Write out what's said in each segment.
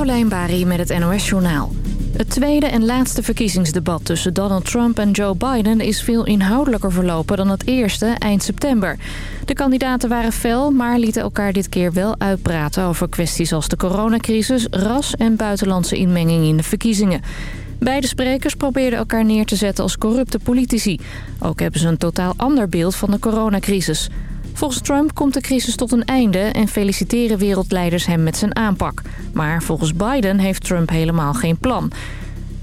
Carolijn Bari met het NOS Journaal. Het tweede en laatste verkiezingsdebat tussen Donald Trump en Joe Biden... is veel inhoudelijker verlopen dan het eerste eind september. De kandidaten waren fel, maar lieten elkaar dit keer wel uitpraten... over kwesties als de coronacrisis, ras en buitenlandse inmenging in de verkiezingen. Beide sprekers probeerden elkaar neer te zetten als corrupte politici. Ook hebben ze een totaal ander beeld van de coronacrisis... Volgens Trump komt de crisis tot een einde en feliciteren wereldleiders hem met zijn aanpak. Maar volgens Biden heeft Trump helemaal geen plan.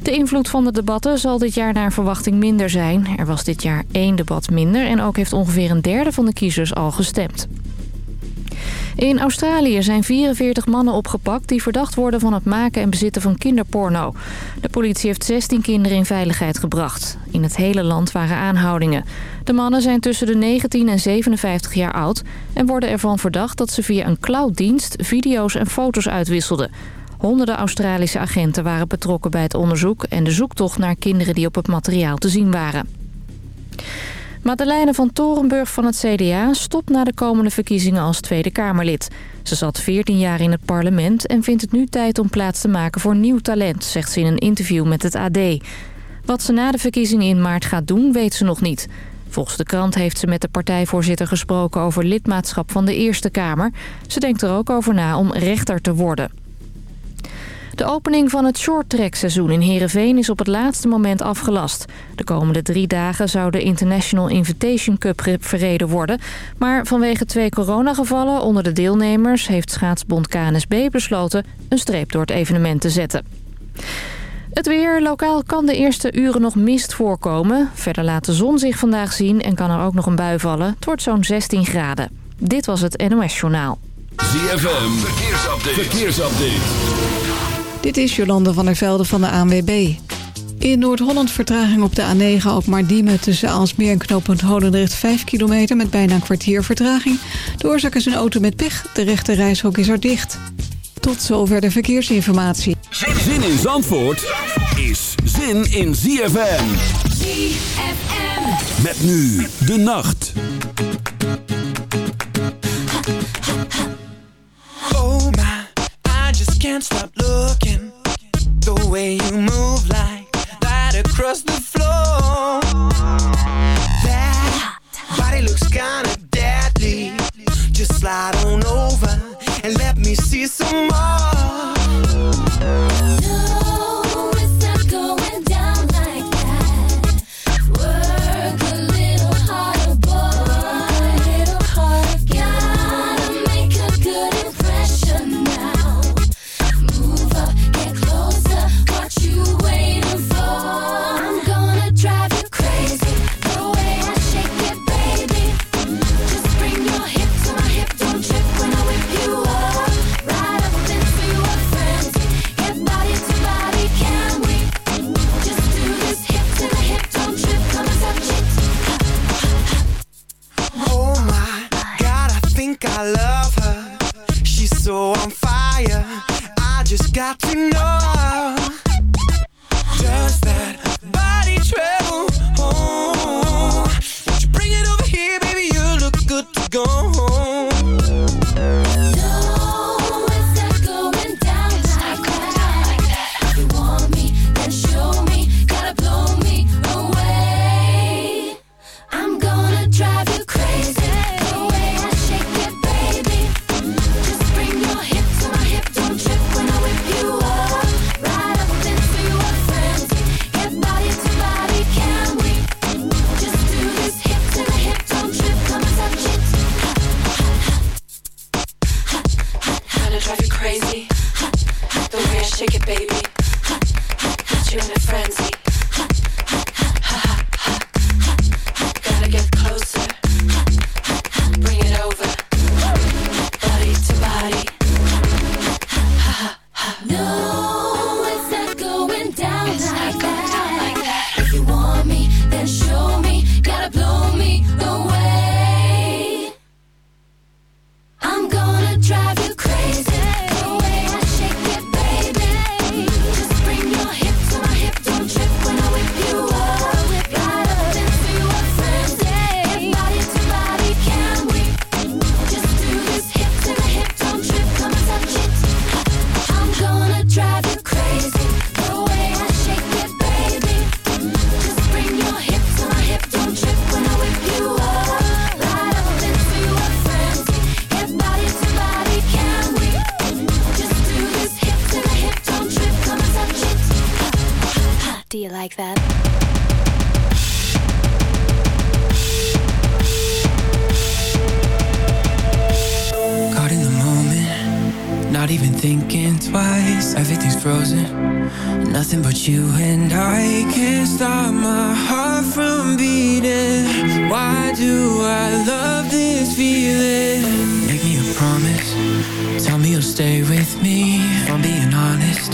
De invloed van de debatten zal dit jaar naar verwachting minder zijn. Er was dit jaar één debat minder en ook heeft ongeveer een derde van de kiezers al gestemd. In Australië zijn 44 mannen opgepakt die verdacht worden van het maken en bezitten van kinderporno. De politie heeft 16 kinderen in veiligheid gebracht. In het hele land waren aanhoudingen. De mannen zijn tussen de 19 en 57 jaar oud en worden ervan verdacht dat ze via een clouddienst video's en foto's uitwisselden. Honderden Australische agenten waren betrokken bij het onderzoek en de zoektocht naar kinderen die op het materiaal te zien waren. Madeleine van Torenburg van het CDA stopt na de komende verkiezingen als Tweede Kamerlid. Ze zat 14 jaar in het parlement en vindt het nu tijd om plaats te maken voor nieuw talent, zegt ze in een interview met het AD. Wat ze na de verkiezingen in maart gaat doen, weet ze nog niet. Volgens de krant heeft ze met de partijvoorzitter gesproken over lidmaatschap van de Eerste Kamer. Ze denkt er ook over na om rechter te worden. De opening van het shorttrack-seizoen in Heerenveen is op het laatste moment afgelast. De komende drie dagen zou de International Invitation Cup verreden worden. Maar vanwege twee coronagevallen onder de deelnemers... heeft schaatsbond KNSB besloten een streep door het evenement te zetten. Het weer. Lokaal kan de eerste uren nog mist voorkomen. Verder laat de zon zich vandaag zien en kan er ook nog een bui vallen. Het wordt zo'n 16 graden. Dit was het NOS Journaal. ZFM. Verkeersupdate. Verkeersupdate. Dit is Jolande van der Velde van de ANWB. In Noord-Holland vertraging op de A9 ook maar Diemen tussen Alsmeer en knooppunt Holendrecht 5 kilometer met bijna een kwartier vertraging. De oorzaak is een auto met pech. De rechte reishok is er dicht. Tot zover de verkeersinformatie. Zin in Zandvoort is zin in ZFM. ZFM. Met nu de nacht. Can't stop looking. The way you move like that across the floor. That body looks kinda deadly. Just slide on over and let me see some more. why do I love this feeling? Make me a promise, tell me you'll stay with me. If I'm being honest,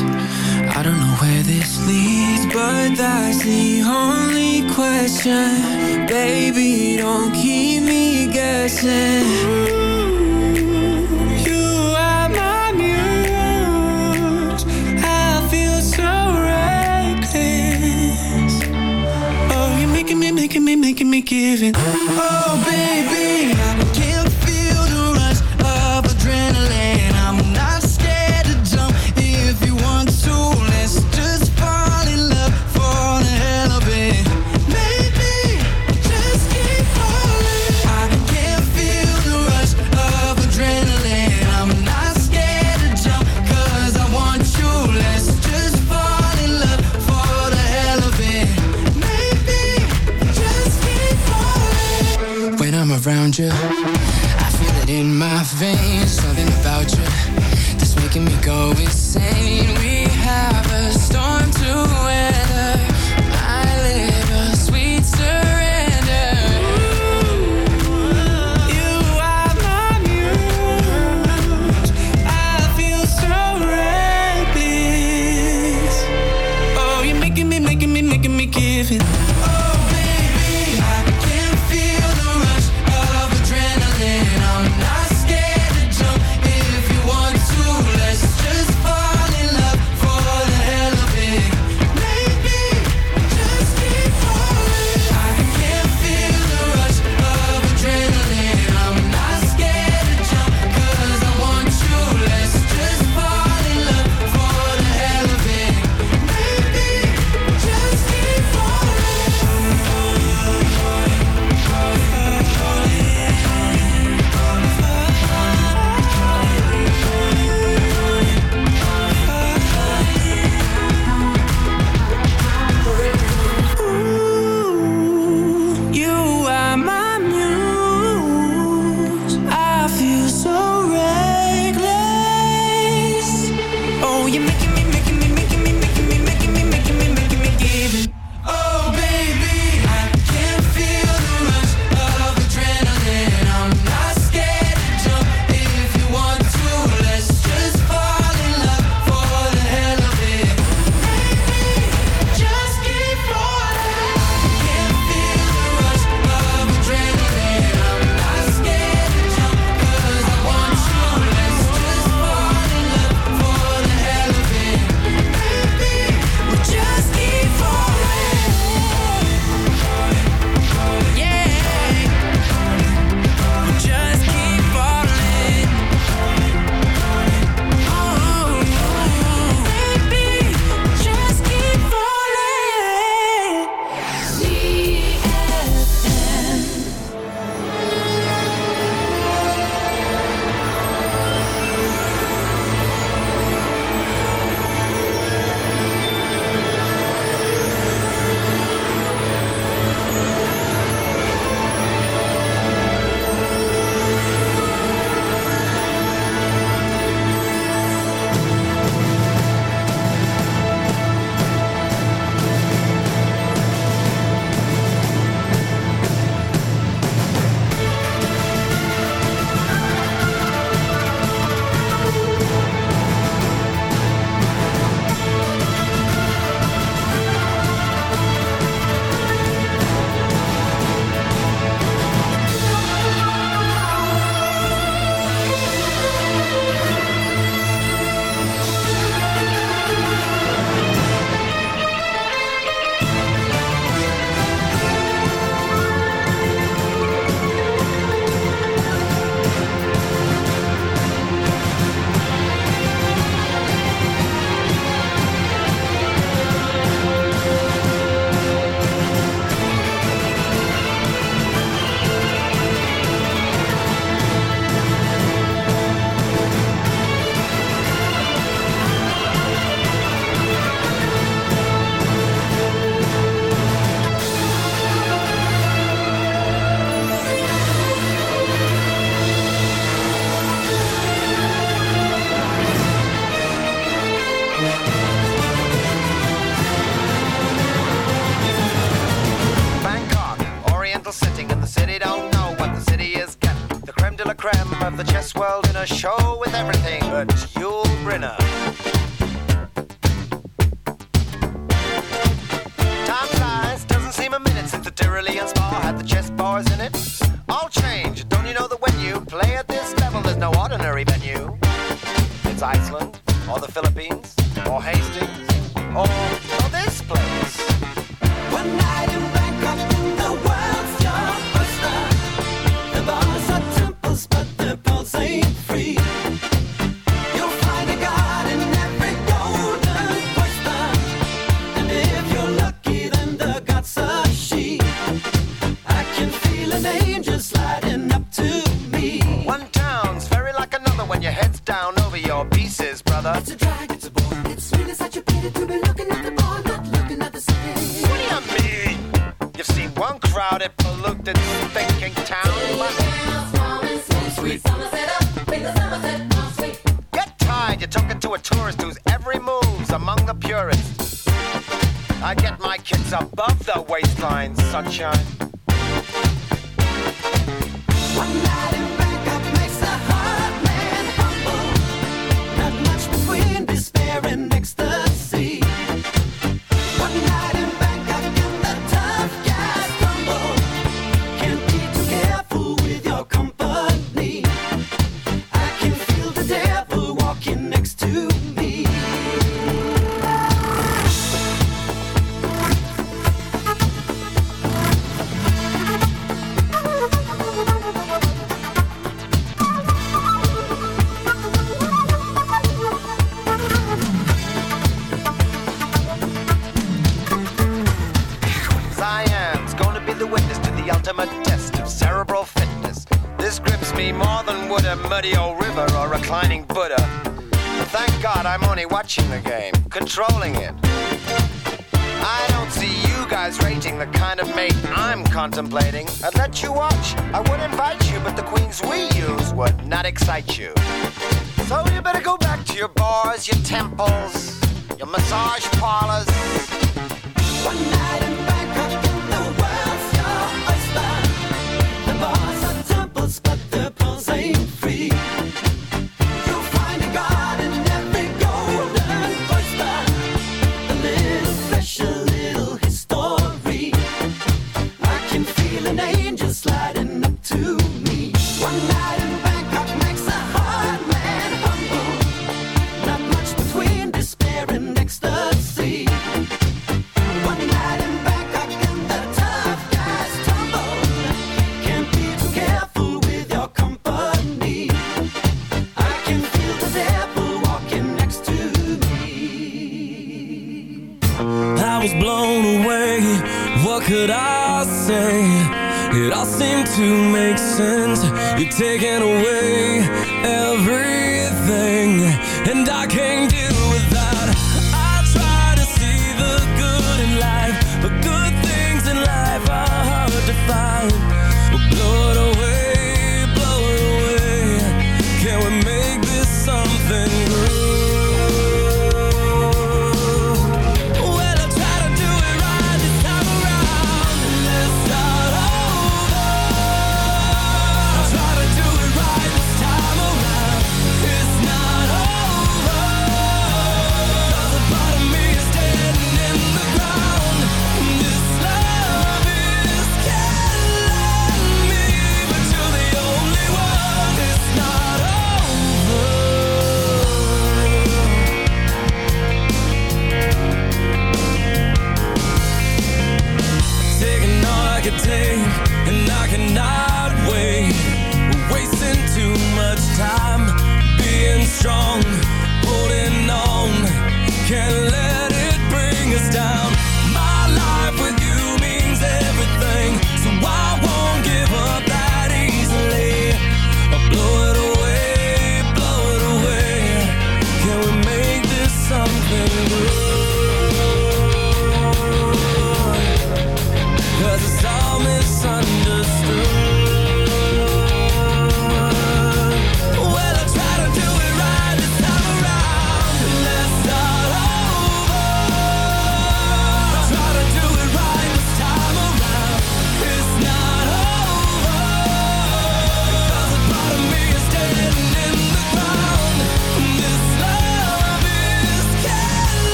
I don't know where this leads But that's the only question. Baby, don't keep me guessing. me giving. Oh, baby.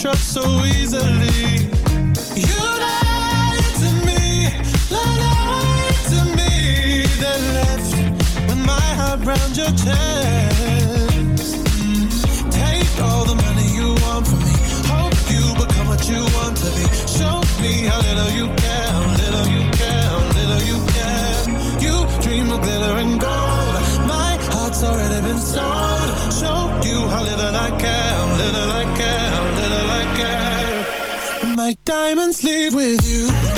Trust so easily. You lied to me, lied to me. Then left with my heart round your chest. My diamonds leave with you.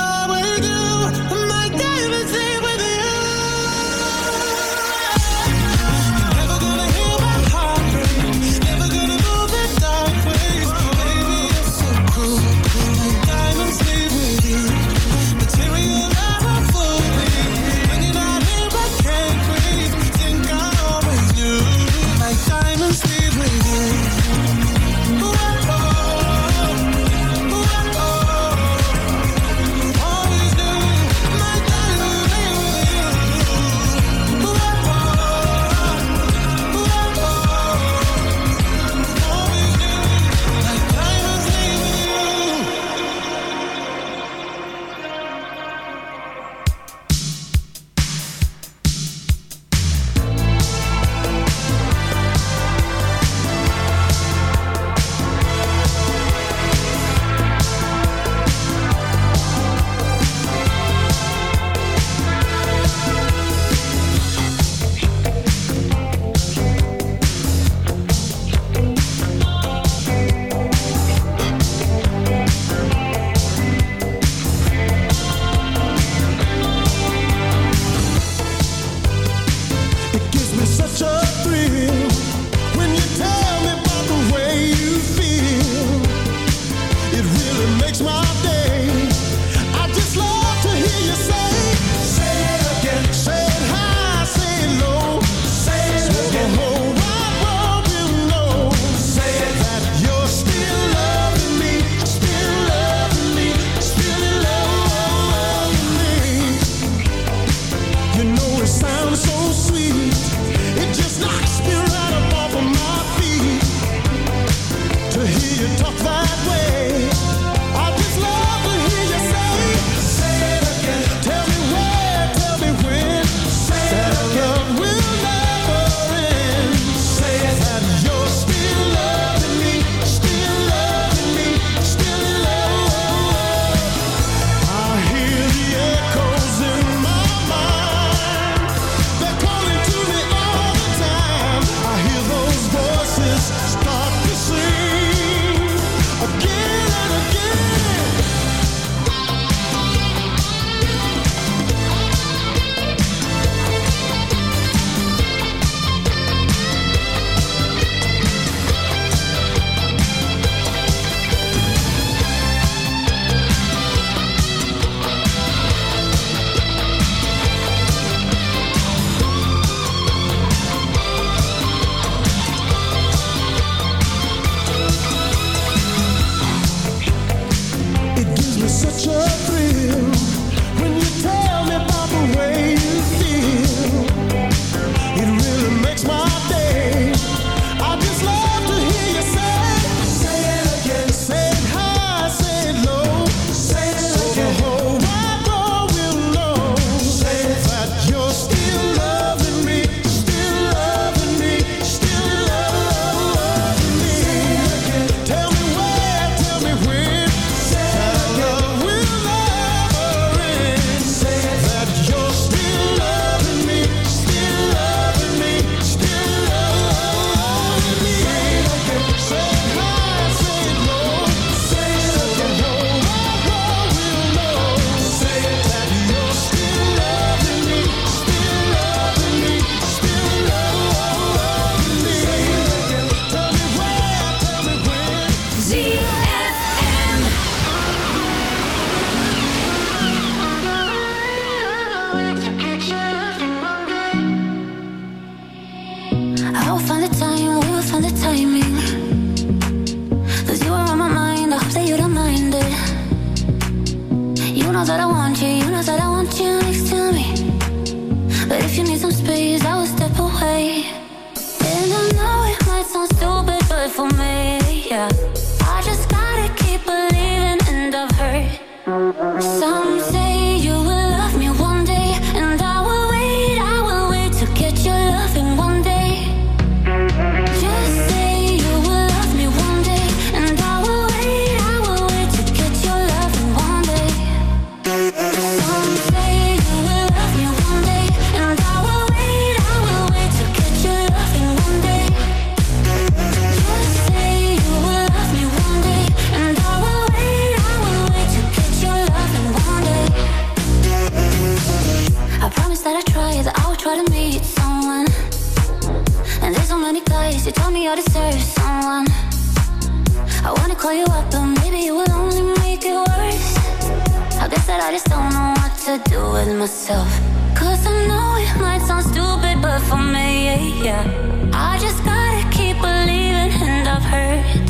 to do with myself. Cause I know it might sound stupid, but for me, yeah, yeah. I just gotta keep believing and I've heard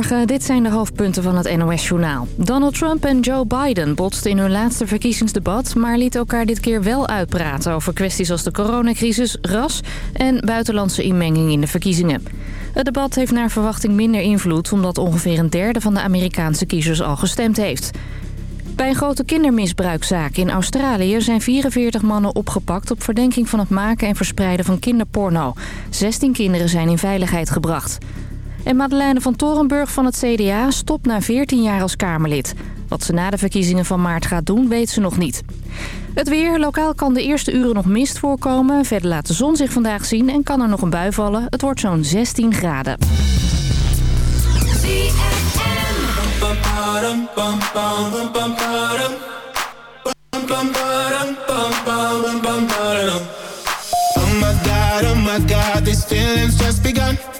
Dit zijn de hoofdpunten van het NOS-journaal. Donald Trump en Joe Biden botsten in hun laatste verkiezingsdebat... maar lieten elkaar dit keer wel uitpraten over kwesties als de coronacrisis, ras... en buitenlandse inmenging in de verkiezingen. Het debat heeft naar verwachting minder invloed... omdat ongeveer een derde van de Amerikaanse kiezers al gestemd heeft. Bij een grote kindermisbruikzaak in Australië zijn 44 mannen opgepakt... op verdenking van het maken en verspreiden van kinderporno. 16 kinderen zijn in veiligheid gebracht. En Madeleine van Torenburg van het CDA stopt na 14 jaar als Kamerlid. Wat ze na de verkiezingen van maart gaat doen, weet ze nog niet. Het weer. Lokaal kan de eerste uren nog mist voorkomen. Verder laat de zon zich vandaag zien en kan er nog een bui vallen. Het wordt zo'n 16 graden. Oh my god, oh my god, just.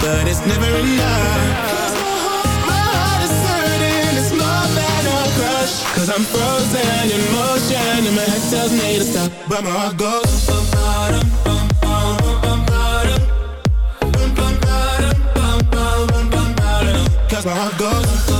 but it's never enough. My heart is hurting, it's more than a crush. Cause I'm frozen in motion and my head tells me to stop, but my heart goes. bum, bum, bum, bum, bum, bum, bum, bum, bum, bum, bum, bum, bum, Cause my heart goes.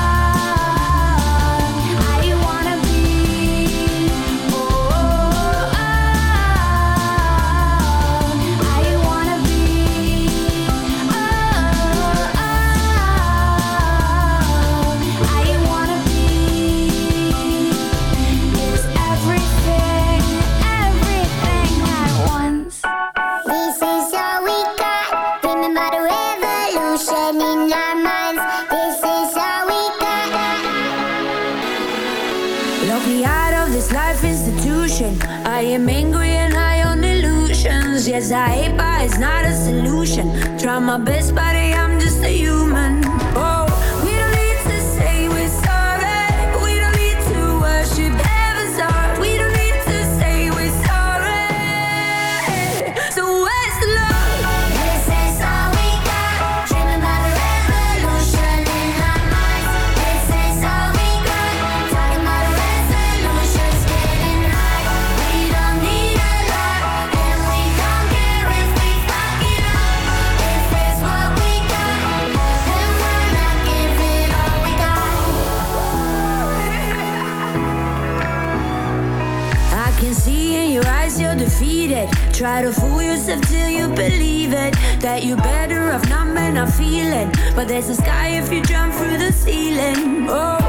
my best by that you're better off not men are feeling. But there's a sky if you jump through the ceiling. Oh.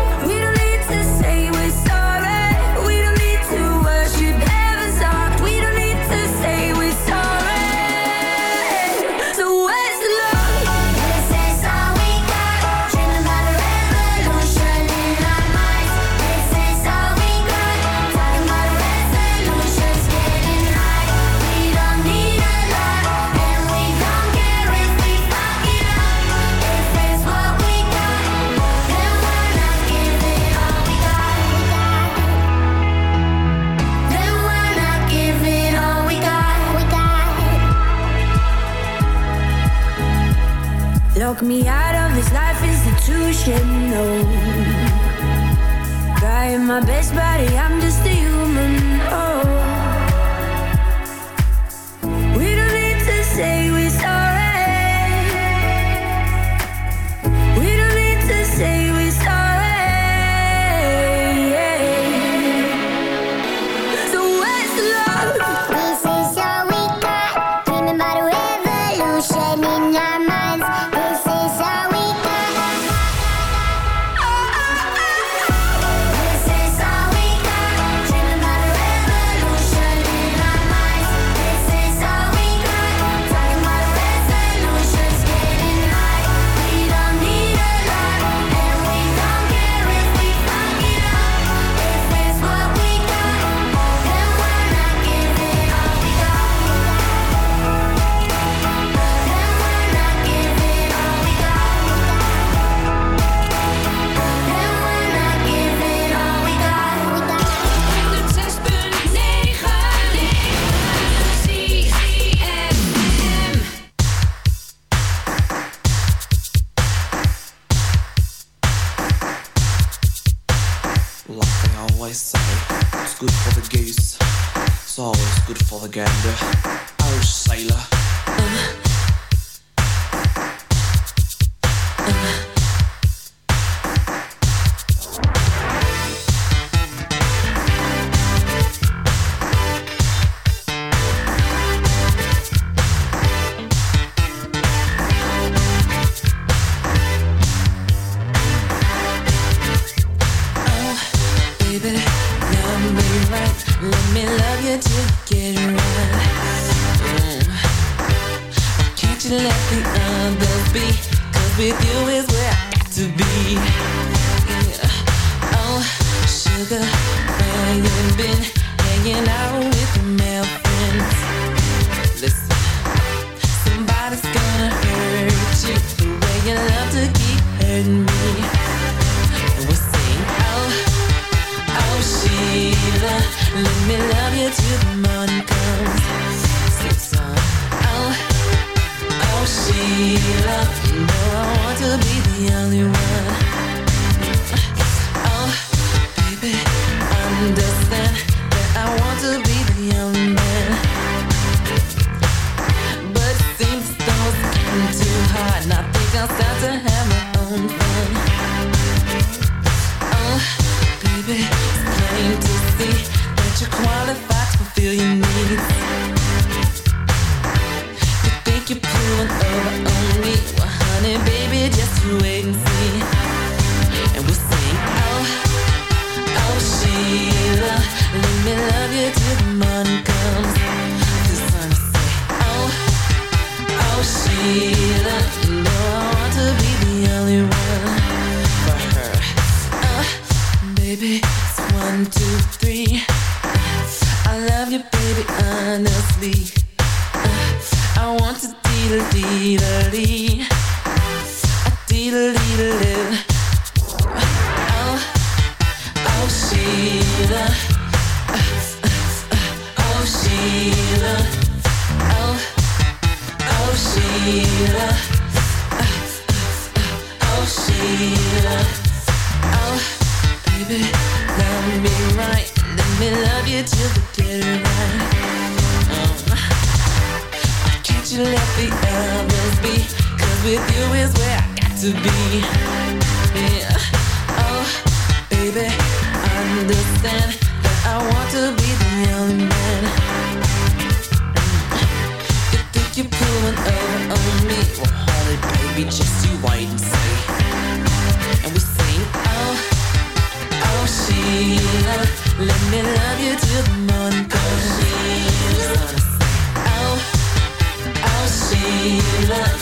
Sheila,